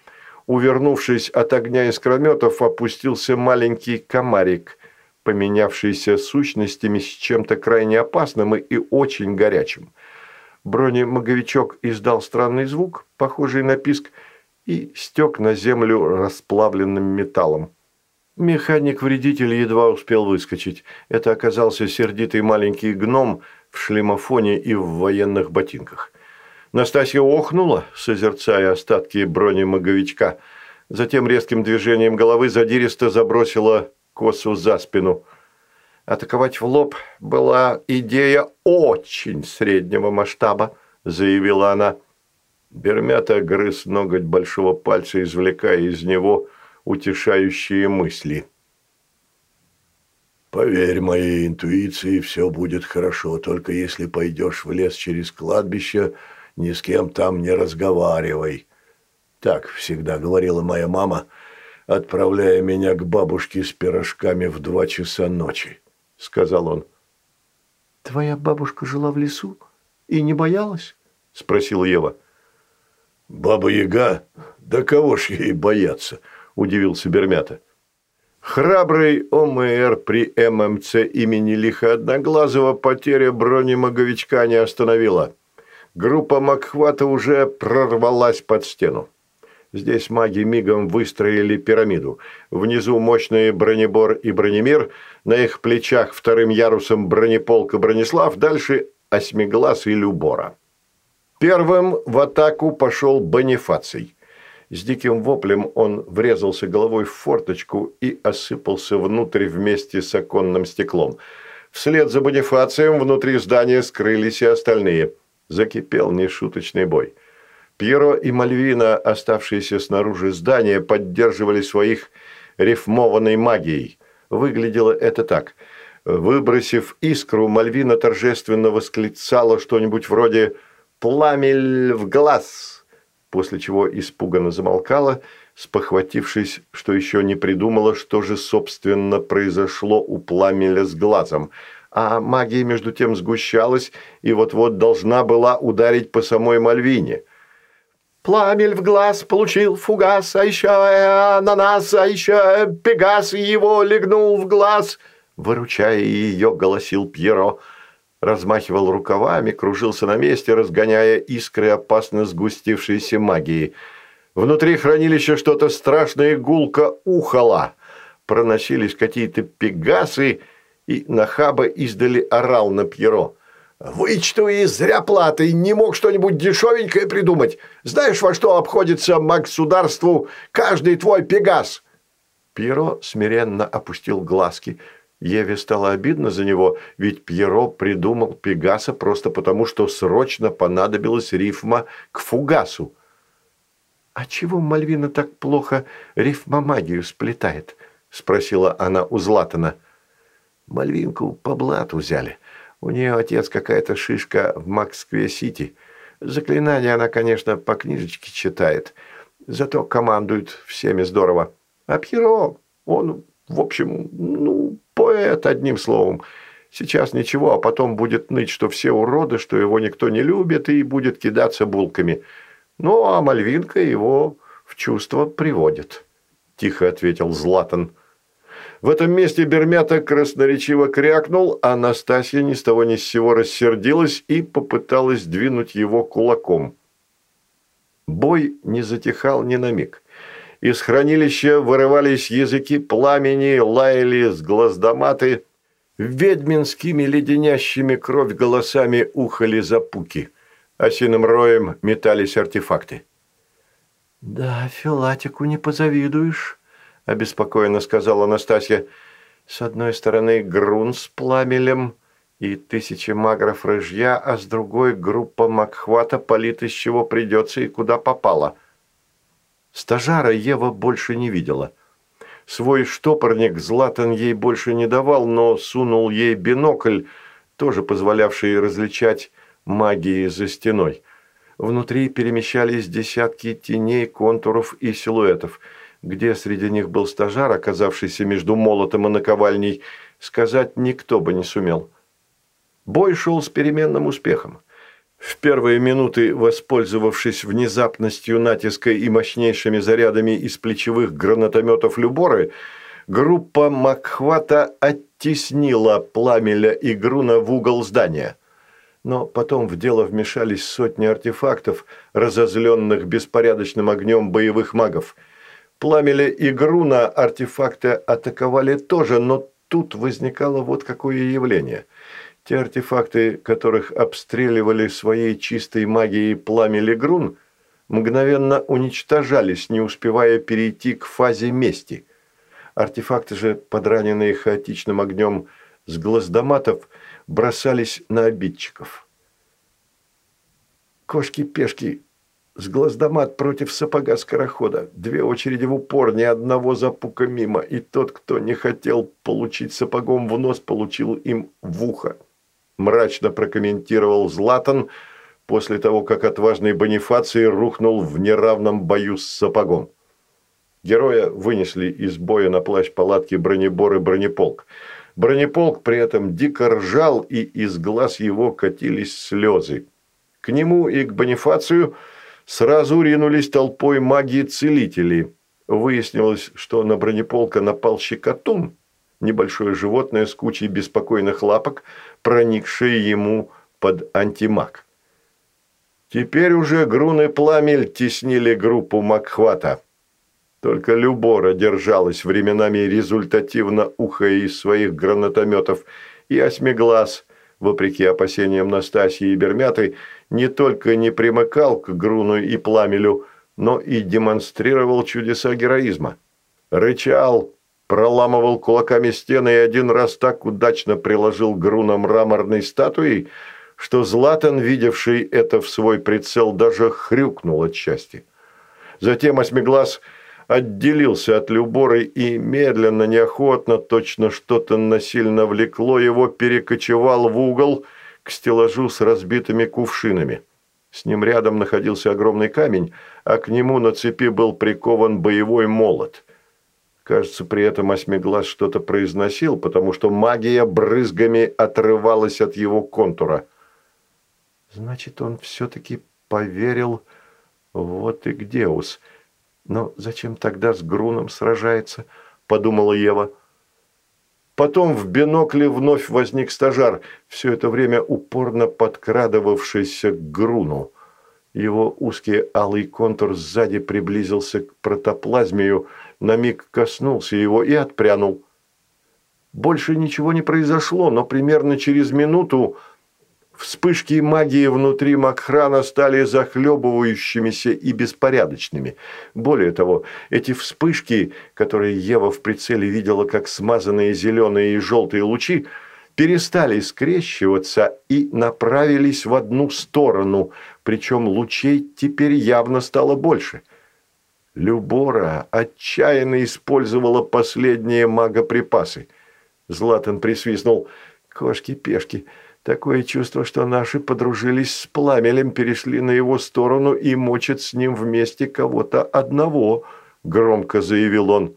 увернувшись от огня искрометов, опустился маленький комарик, поменявшийся сущностями с чем-то крайне опасным и очень горячим. Бронемоговичок издал странный звук, похожий на писк, и стек на землю расплавленным металлом. Механик-вредитель едва успел выскочить. Это оказался сердитый маленький гном в шлемофоне и в военных ботинках. Настасья охнула, созерцая остатки бронемоговичка. Затем резким движением головы задиристо забросила косу за спину – Атаковать в лоб была идея очень среднего масштаба, заявила она. Бермята грыз ноготь большого пальца, извлекая из него утешающие мысли. «Поверь моей интуиции, все будет хорошо, только если пойдешь в лес через кладбище, ни с кем там не разговаривай». Так всегда говорила моя мама, отправляя меня к бабушке с пирожками в два часа ночи сказал он. «Твоя бабушка жила в лесу и не боялась?» – спросила Ева. «Баба-яга? Да кого ж ей бояться?» – удивился Бермята. Храбрый ОМР при ММЦ имени Лиха Одноглазого потеря бронемоговичка не остановила. Группа Макхвата уже прорвалась под стену. Здесь маги мигом выстроили пирамиду. Внизу мощные бронебор и бронемир, на их плечах вторым ярусом бронеполк и бронеслав, дальше осьмиглаз и любора. Первым в атаку пошел Бонифаций. С диким воплем он врезался головой в форточку и осыпался внутрь вместе с оконным стеклом. Вслед за Бонифацием внутри здания скрылись и остальные. Закипел нешуточный бой. Пьеро и Мальвина, оставшиеся снаружи здания, поддерживали своих рифмованной магией. Выглядело это так. Выбросив искру, Мальвина торжественно восклицала что-нибудь вроде «Пламель в глаз!», после чего испуганно замолкала, спохватившись, что еще не придумала, что же, собственно, произошло у пламеля с глазом. А магия, между тем, сгущалась и вот-вот должна была ударить по самой Мальвине – Пламель в глаз получил фугас, а еще ананас, а еще пегас его легнул в глаз. Выручая ее, голосил Пьеро. Размахивал рукавами, кружился на месте, разгоняя искры опасно сгустившейся магии. Внутри хранилища что-то страшное гулко ухало. Проносились какие-то пегасы, и Нахаба издали орал на Пьеро. Вычту из зря платы, не мог что-нибудь дешевенькое придумать. Знаешь, во что обходится государству каждый твой пегас?» Пьеро смиренно опустил глазки. Еве стало обидно за него, ведь Пьеро придумал Пегаса просто потому, что срочно понадобилась рифма к фугасу. «А чего Мальвина так плохо рифмомагию сплетает?» – спросила она у Златана. «Мальвинку по блату взяли». У нее отец какая-то шишка в Москве-Сити. Заклинания она, конечно, по книжечке читает. Зато командует всеми здорово. А Пьеро, он, в общем, ну, поэт, одним словом. Сейчас ничего, а потом будет ныть, что все уроды, что его никто не любит, и будет кидаться булками. Ну, а Мальвинка его в чувство приводит», – тихо ответил Златан. В этом месте Бермята красноречиво крякнул, а Настасья ни с того ни с сего рассердилась и попыталась двинуть его кулаком. Бой не затихал ни на миг. Из хранилища вырывались языки пламени, лаяли с глаздоматы, ведьминскими леденящими кровь голосами ухали запуки. Осиным роем метались артефакты. «Да, Филатику не позавидуешь», – обеспокоенно сказала Анастасия. «С одной стороны грун с пламелем и тысячи магров рыжья, а с другой группа Макхвата палит из чего придется и куда попало». Стажара Ева больше не видела. Свой штопорник Златан ей больше не давал, но сунул ей бинокль, тоже позволявший различать магии за стеной. Внутри перемещались десятки теней, контуров и силуэтов. Где среди них был стажар, оказавшийся между молотом и наковальней, сказать никто бы не сумел. Бой шел с переменным успехом. В первые минуты, воспользовавшись внезапностью натиска и мощнейшими зарядами из плечевых гранатометов Люборы, группа Макхвата оттеснила пламеля и Груна в угол здания но потом в дело вмешались сотни артефактов, разозленных беспорядочным огнем боевых магов. Пламеля и Груна артефакты атаковали тоже, но тут возникало вот какое явление. Те артефакты, которых обстреливали своей чистой магией пламя Грун, мгновенно уничтожались, не успевая перейти к фазе мести. Артефакты же, подраненные хаотичным огнем с глаздоматов, бросались на обидчиков. Кошки-пешки с глаздомат против сапога скорохода. Две очереди в упор, ни одного запука мимо. И тот, кто не хотел получить сапогом в нос, получил им в ухо. Мрачно прокомментировал Златан после того, как отважный Бонифаций рухнул в неравном бою с сапогом. Героя вынесли из боя на плащ палатки бронебор и бронеполк. Бронеполк при этом дико ржал, и из глаз его катились слезы. К нему и к Бонифацию сразу ринулись толпой маги-целители. Выяснилось, что на бронеполка напал щекотун, небольшое животное с кучей беспокойных лапок, проникшее ему под антимаг. Теперь уже Грун и Пламель теснили группу Макхвата. Только Любора держалась временами результативно ухая из своих гранатометов, и Осьмиглаз, вопреки опасениям Настасьи и Бермяты, не только не примыкал к Груну и Пламелю, но и демонстрировал чудеса героизма. Рычал, проламывал кулаками стены и один раз так удачно приложил Груна мраморной статуей, что Златан, видевший это в свой прицел, даже хрюкнул от счастья. Затем Осьмиглаз – отделился от Люборы и медленно, неохотно, точно что-то насильно влекло его, перекочевал в угол к стеллажу с разбитыми кувшинами. С ним рядом находился огромный камень, а к нему на цепи был прикован боевой молот. Кажется, при этом Осьмиглаз что-то произносил, потому что магия брызгами отрывалась от его контура. Значит, он все-таки поверил... Вот и Гдеус. Но зачем тогда с Груном сражается, подумала Ева. Потом в бинокле вновь возник стажар, все это время упорно подкрадывавшийся к Груну. Его узкий алый контур сзади приблизился к протоплазмию, на миг коснулся его и отпрянул. Больше ничего не произошло, но примерно через минуту Вспышки магии внутри Макхрана стали захлебывающимися и беспорядочными. Более того, эти вспышки, которые Ева в прицеле видела как смазанные зеленые и желтые лучи, перестали скрещиваться и направились в одну сторону, причем лучей теперь явно стало больше. Любора отчаянно использовала последние магоприпасы. Златан присвистнул «Кошки-пешки». Такое чувство, что наши подружились с пламелем, перешли на его сторону и мочат с ним вместе кого-то одного», – громко заявил он.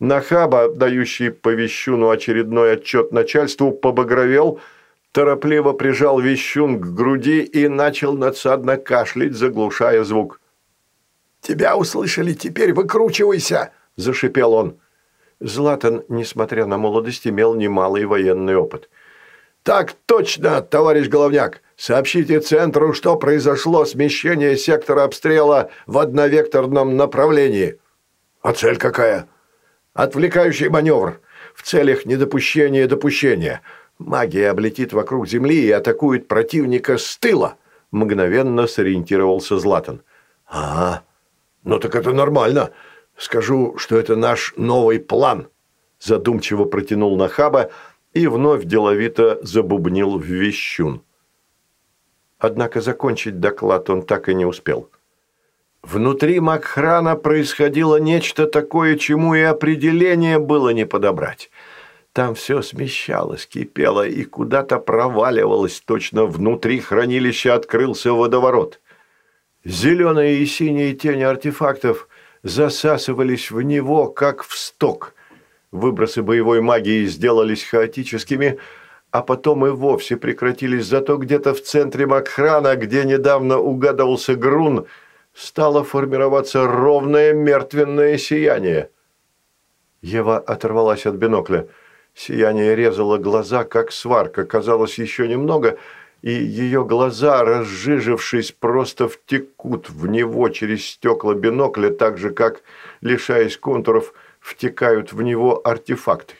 Нахаба, дающий по вещуну очередной отчет начальству, побагровел, торопливо прижал вещун к груди и начал надсадно кашлять, заглушая звук. «Тебя услышали, теперь выкручивайся!» – зашипел он. Златан, несмотря на молодость, имел немалый военный опыт. «Так точно, товарищ Головняк! Сообщите центру, что произошло смещение сектора обстрела в одновекторном направлении». «А цель какая?» «Отвлекающий маневр. В целях недопущения допущения. Магия облетит вокруг Земли и атакует противника с тыла», – мгновенно сориентировался Златан. «А, ну так это нормально. Скажу, что это наш новый план», – задумчиво протянул Нахаба и вновь деловито забубнил в вещун. Однако закончить доклад он так и не успел. Внутри Макхрана происходило нечто такое, чему и определение было не подобрать. Там все смещалось, кипело и куда-то проваливалось, точно внутри хранилища открылся водоворот. Зеленые и синие тени артефактов засасывались в него, как в сток. Выбросы боевой магии сделались хаотическими, а потом и вовсе прекратились. Зато где-то в центре Макхрана, где недавно угадывался грун, стало формироваться ровное мертвенное сияние. Ева оторвалась от бинокля. Сияние резало глаза, как сварка. Казалось, еще немного, и ее глаза, разжижившись, просто втекут в него через стекла бинокля, так же, как, лишаясь контуров, втекают в него артефакты.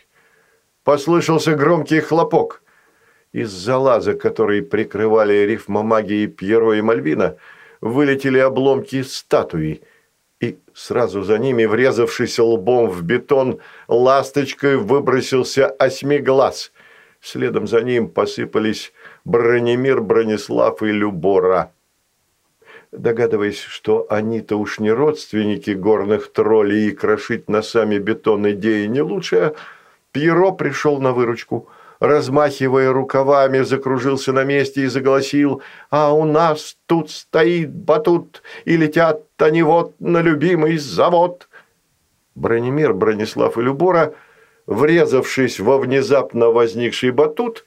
Послышался громкий хлопок. Из-за лаза, который прикрывали рифма магии Пьеро и Мальвина, вылетели обломки статуи, и сразу за ними, врезавшись лбом в бетон, ласточкой выбросился осьмиглаз. Следом за ним посыпались Бронемир, Бронислав и Любора. Догадываясь, что они-то уж не родственники горных троллей и крошить носами бетон идеи не лучшая, Пьеро пришел на выручку. Размахивая рукавами, закружился на месте и заголосил «А у нас тут стоит батут, и летят они вот на любимый завод!» Бронемир, Бронислав и Любора, врезавшись во внезапно возникший батут,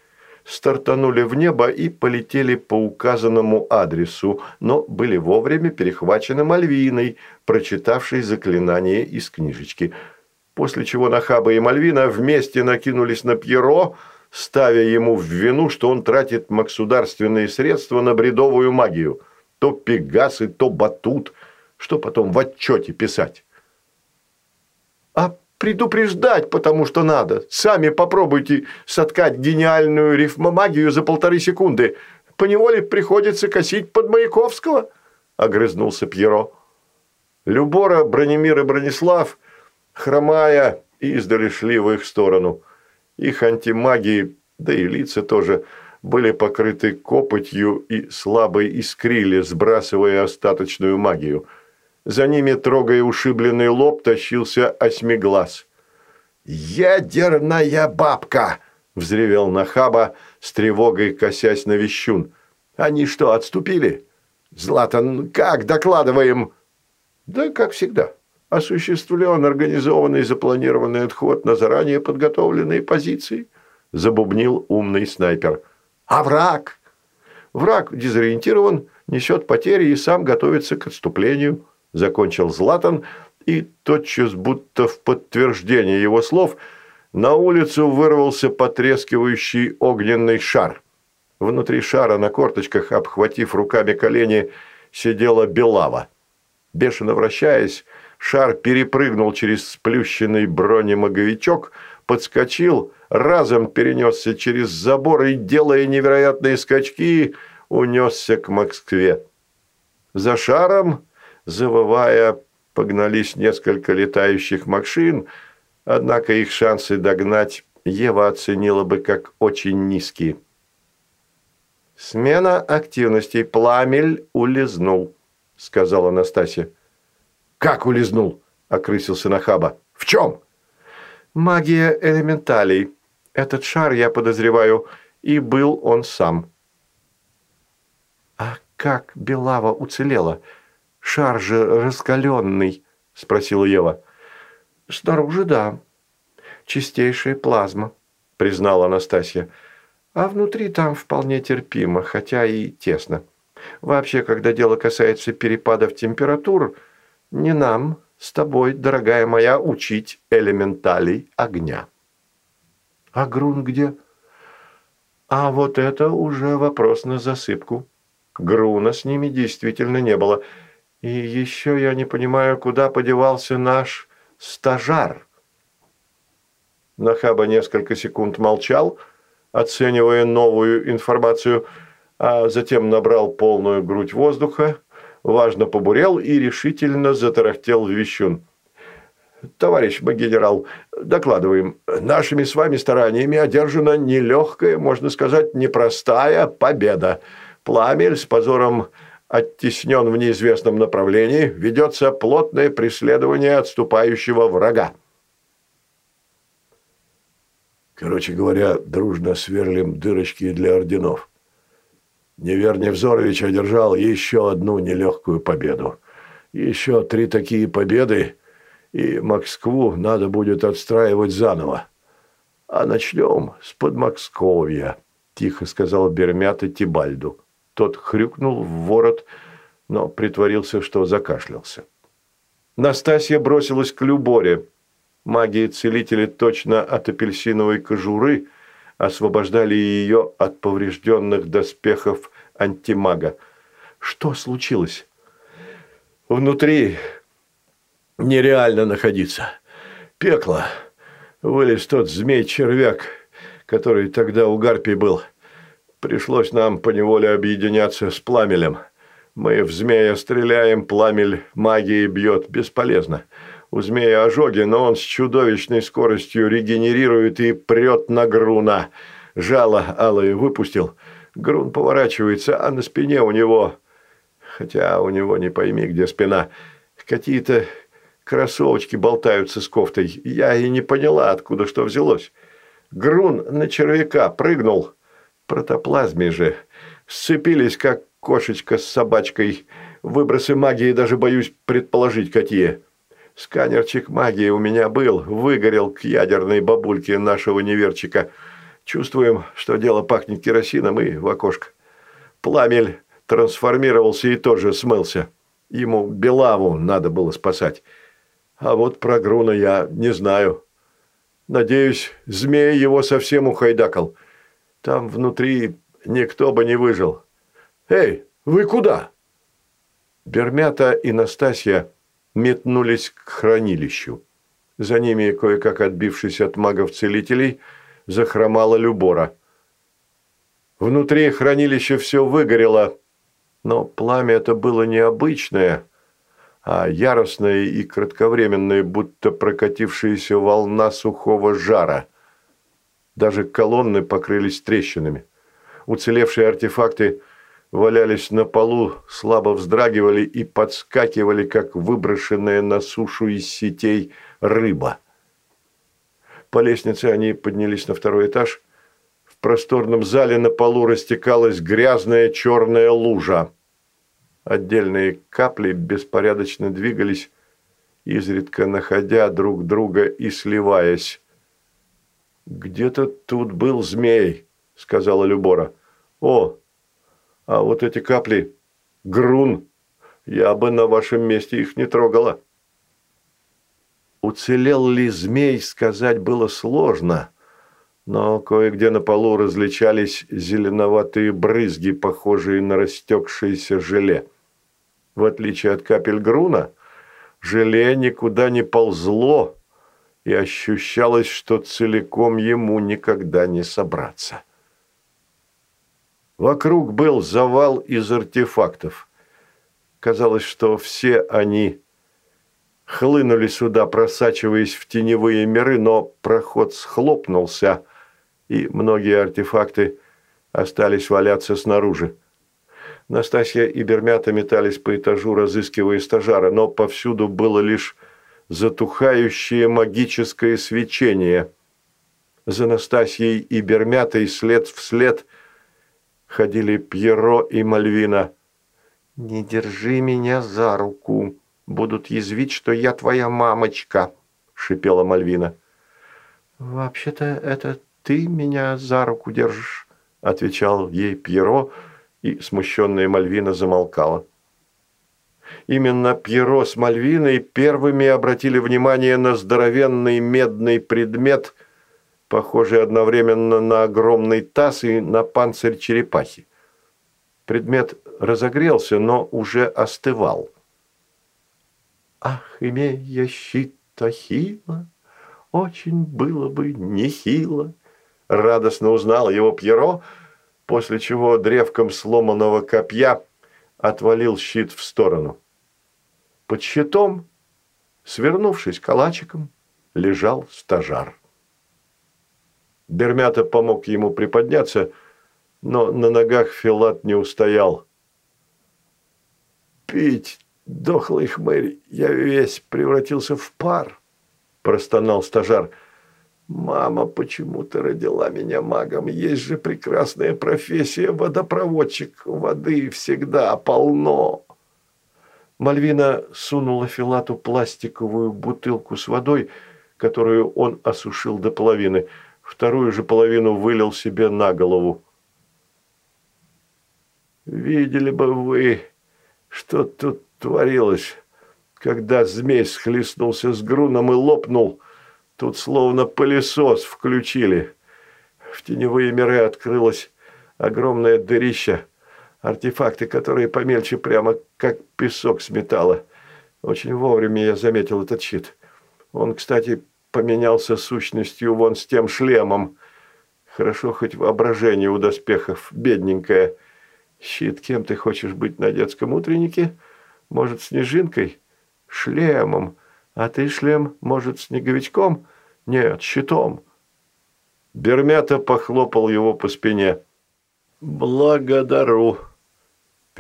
стартанули в небо и полетели по указанному адресу, но были вовремя перехвачены Мальвиной, прочитавшей заклинание из книжечки. После чего Нахаба и Мальвина вместе накинулись на Пьеро, ставя ему в вину, что он тратит государственные средства на бредовую магию. То Пегас и то Батут, что потом в отчете писать. «А предупреждать, потому что надо. Сами попробуйте соткать гениальную рифмомагию за полторы секунды. Поневоле приходится косить под Маяковского», – огрызнулся Пьеро. Любора, Бронемир и Бронислав, хромая, издали шли в их сторону. Их антимагии, да и лица тоже, были покрыты копотью и слабо искрили, сбрасывая остаточную магию – за ними, трогая ушибленный лоб, тащился осьмиглаз. «Ядерная бабка!» – взревел Нахаба, с тревогой косясь на вещун. «Они что, отступили?» «Златан, как? Докладываем!» «Да, как всегда. Осуществлен организованный запланированный отход на заранее подготовленные позиции», – забубнил умный снайпер. «А враг?» «Враг дезориентирован, несет потери и сам готовится к отступлению». – закончил Златан, и тотчас, будто в подтверждение его слов, на улицу вырвался потрескивающий огненный шар. Внутри шара на корточках, обхватив руками колени, сидела Белава. Бешено вращаясь, шар перепрыгнул через сплющенный бронемаговичок, подскочил, разом перенесся через забор и, делая невероятные скачки, унесся к Москве. За шаром завывая, погнались несколько летающих машин, однако их шансы догнать Ева оценила бы как очень низкие. «Смена активностей. Пламель улизнул», – сказала Настасья. «Как улизнул?» – окрысился Нахаба. «В чем?» «Магия элементалей. Этот шар, я подозреваю, и был он сам». «А как Белава уцелела?» Шар же раскаленный?» – спросила Ева. «Снаружи, да. Чистейшая плазма», – признала Анастасия. «А внутри там вполне терпимо, хотя и тесно. Вообще, когда дело касается перепадов температур, Не нам с тобой, дорогая моя, учить элементалей огня. А Грун где? А вот это уже вопрос на засыпку. Груна с ними действительно не было. И еще я не понимаю, куда подевался наш стажар. Нахаба несколько секунд молчал, оценивая новую информацию, а затем набрал полную грудь воздуха, важно побурел и решительно затарахтел Вещун. «Товарищ генерал, докладываем. Нашими с вами стараниями одержана нелегкая, можно сказать, непростая победа. Пламель с позором оттеснен в неизвестном направлении, ведется плотное преследование отступающего врага». Короче говоря, дружно сверлим дырочки для орденов. Невер Невзорович одержал еще одну нелегкую победу. Еще три такие победы, и Москву надо будет отстраивать заново. А начнем с Подмосковья, тихо сказал Бермята Тибальду. Тот хрюкнул в ворот, но притворился, что закашлялся. Настасья бросилась к Люборе. Маги целители точно от апельсиновой кожуры освобождали ее от поврежденных доспехов антимага. Что случилось? Внутри нереально находиться. Пекло. Вылез тот змей-червяк, который тогда у Гарпий был. Пришлось нам поневоле объединяться с Пламелем. Мы в змея стреляем, Пламель магией бьет. Бесполезно. У змея ожоги, но он с чудовищной скоростью регенерирует и прет на Груна. Жало алое выпустил. Грун поворачивается, а на спине у него... Хотя у него не пойми, где спина. Какие-то кроссовочки болтаются с кофтой. Я и не поняла, откуда что взялось. Грун на червяка прыгнул. Протоплазме же. Сцепились, как кошечка с собачкой. Выбросы магии даже боюсь предположить, какие. Сканерчик магии у меня был, выгорел к ядерной бабульке нашего неверчика. Чувствуем, что дело пахнет керосином и в окошко. Пламель трансформировался и тоже смылся. Ему Белаву надо было спасать. А вот про Груна я не знаю. Надеюсь, змея его совсем ухайдакал. Там внутри никто бы не выжил. Эй, вы куда? Бермята и Настасья метнулись к хранилищу. За ними, кое-как отбившись от магов-целителей, захромала Любора. Внутри хранилища все выгорело, но пламя это было необычное, а яростное и кратковременное, будто прокатившаяся волна сухого жара. Даже колонны покрылись трещинами. Уцелевшие артефакты валялись на полу, слабо вздрагивали и подскакивали, как выброшенная на сушу из сетей рыба. По лестнице они поднялись на второй этаж. В просторном зале на полу растекалась грязная черная лужа. Отдельные капли беспорядочно двигались, изредка находя друг друга и сливаясь. «Где-то тут был змей», — сказала Любора. «О, а вот эти капли – грун. Я бы на вашем месте их не трогала. Уцелел ли змей, сказать было сложно, но кое-где на полу различались зеленоватые брызги, похожие на растекшееся желе. В отличие от капель груна, желе никуда не ползло, и ощущалось, что целиком ему никогда не собраться. Вокруг был завал из артефактов. Казалось, что все они хлынули сюда, просачиваясь в теневые миры, но проход схлопнулся, и многие артефакты остались валяться снаружи. Настасья и Бермята метались по этажу, разыскивая стажара, но повсюду было лишь затухающее магическое свечение. За Настасьей и Бермятой след в след – ходили Пьеро и Мальвина. «Не держи меня за руку. Будут язвить, что я твоя мамочка», – шипела Мальвина. «Вообще-то это ты меня за руку держишь», – отвечал ей Пьеро, и смущенная Мальвина замолкала. Именно Пьеро с Мальвиной первыми обратили внимание на здоровенный медный предмет, похожий одновременно на огромный таз и на панцирь черепахи. Предмет разогрелся, но уже остывал. «Ах, имея щит Ахилла, очень было бы нехило!» Радостно узнал его Пьеро, после чего древком сломанного копья отвалил щит в сторону. Под щитом, свернувшись калачиком, лежал стажар. Бермята помог ему приподняться, но на ногах Филат не устоял. «Пить, дохлый хмырь, я весь превратился в пар», – простонал стажар. «Мама почему-то родила меня магом. Есть же прекрасная профессия водопроводчик. Воды всегда полно». Мальвина сунула Филату пластиковую бутылку с водой, которую он осушил до половины. Вторую же половину вылил себе на голову. «Видели бы вы, что тут творилось, когда змей схлестнулся с груном и лопнул. Тут словно пылесос включили. В теневые миры открылось огромное дырище» артефакты, которые помельче прямо как песок с металла. Очень вовремя я заметил этот щит. Он, кстати, поменялся сущностью вон с тем шлемом. Хорошо хоть воображение у доспехов, бедненькое. Щит, кем ты хочешь быть на детском утреннике? Может, снежинкой? Шлемом. А ты шлем, может, снеговичком? Нет, щитом. Бермята похлопал его по спине. «Благодару»,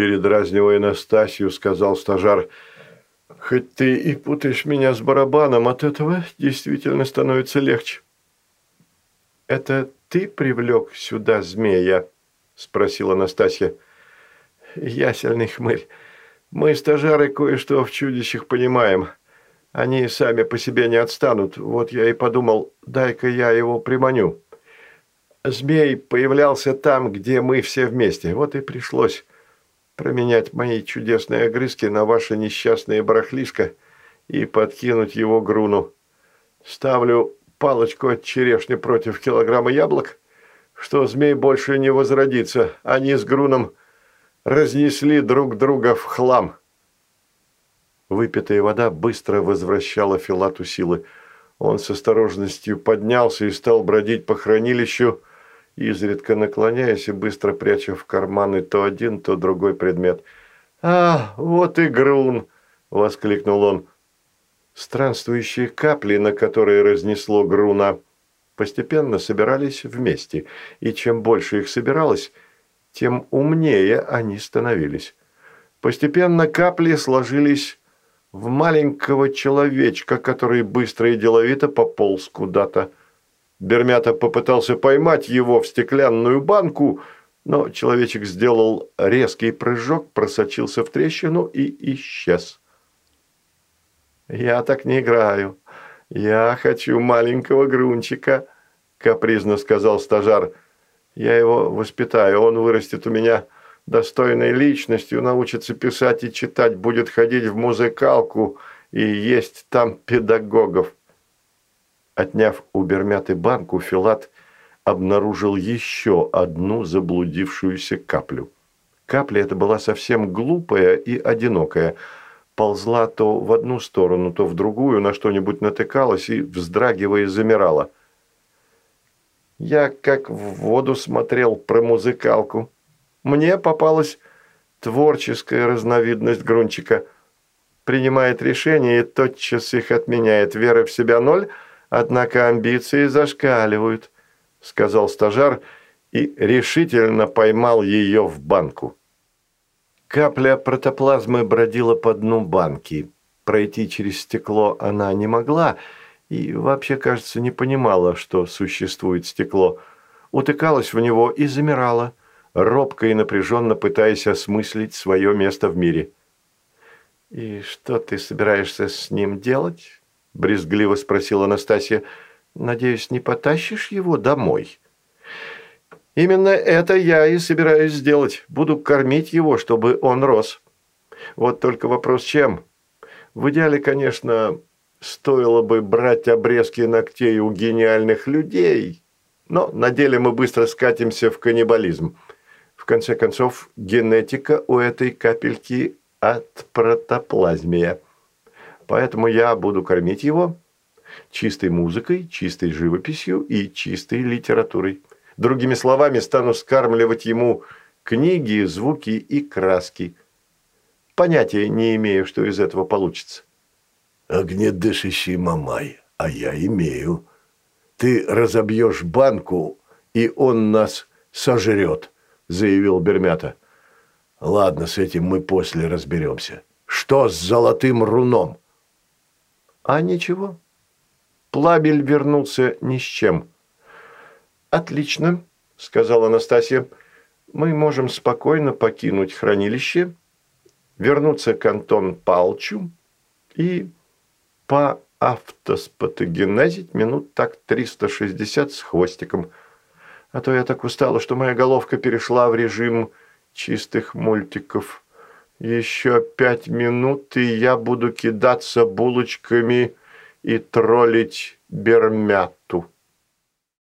передразнивая Настасью, сказал стажар. «Хоть ты и путаешь меня с барабаном, от этого действительно становится легче». «Это ты привлек сюда змея?» – спросила Настасья. «Ясельный хмырь. Мы, стажары, кое-что в чудищах понимаем. Они сами по себе не отстанут. Вот я и подумал, дай-ка я его приманю. Змей появлялся там, где мы все вместе. Вот и пришлось променять мои чудесные огрызки на ваше несчастное барахлишко и подкинуть его груну. Ставлю палочку от черешни против килограмма яблок, что змей больше не возродится. Они с груном разнесли друг друга в хлам. Выпитая вода быстро возвращала Филату силы. Он с осторожностью поднялся и стал бродить по хранилищу, изредка наклоняясь и быстро пряча в карманы то один, то другой предмет. «А, вот и грун!» – воскликнул он. Странствующие капли, на которые разнесло груна, постепенно собирались вместе, и чем больше их собиралось, тем умнее они становились. Постепенно капли сложились в маленького человечка, который быстро и деловито пополз куда-то. Бермята попытался поймать его в стеклянную банку, но человечек сделал резкий прыжок, просочился в трещину и исчез. «Я так не играю. Я хочу маленького грунчика», – капризно сказал стажар. «Я его воспитаю, он вырастет у меня достойной личностью, научится писать и читать, будет ходить в музыкалку и есть там педагогов». Отняв у Бермяты банку, Филат обнаружил еще одну заблудившуюся каплю. Капля эта была совсем глупая и одинокая. Ползла то в одну сторону, то в другую, на что-нибудь натыкалась и, вздрагивая, замирала. Я как в воду смотрел про музыкалку. Мне попалась творческая разновидность грунчика. Принимает решения и тотчас их отменяет. Вера в себя ноль – Однако амбиции зашкаливают», – сказал стажар и решительно поймал ее в банку. Капля протоплазмы бродила по дну банки. Пройти через стекло она не могла и вообще, кажется, не понимала, что существует стекло. Утыкалась в него и замирала, робко и напряженно пытаясь осмыслить свое место в мире. «И что ты собираешься с ним делать?» – брезгливо спросила Анастасия. «Надеюсь, не потащишь его домой?» «Именно это я и собираюсь сделать. Буду кормить его, чтобы он рос. Вот только вопрос чем? В идеале, конечно, стоило бы брать обрезки ногтей у гениальных людей, но на деле мы быстро скатимся в каннибализм. В конце концов, генетика у этой капельки от протоплазмия. Поэтому я буду кормить его чистой музыкой, чистой живописью и чистой литературой. Другими словами, стану скармливать ему книги, звуки и краски. Понятия не имею, что из этого получится. Огнедышащий мамай, а я имею. Ты разобьешь банку, и он нас сожрет, заявил Бермята. Ладно, с этим мы после разберемся. Что с золотым руном? А ничего. Плабель вернулся ни с чем. «Отлично», – сказала Анастасия. «Мы можем спокойно покинуть хранилище, вернуться к Антон Палчу и по автоспатогенезить минут так 360 с хвостиком. А то я так устала, что моя головка перешла в режим чистых мультиков. Еще пять минут, и я буду кидаться булочками и троллить Бермяту.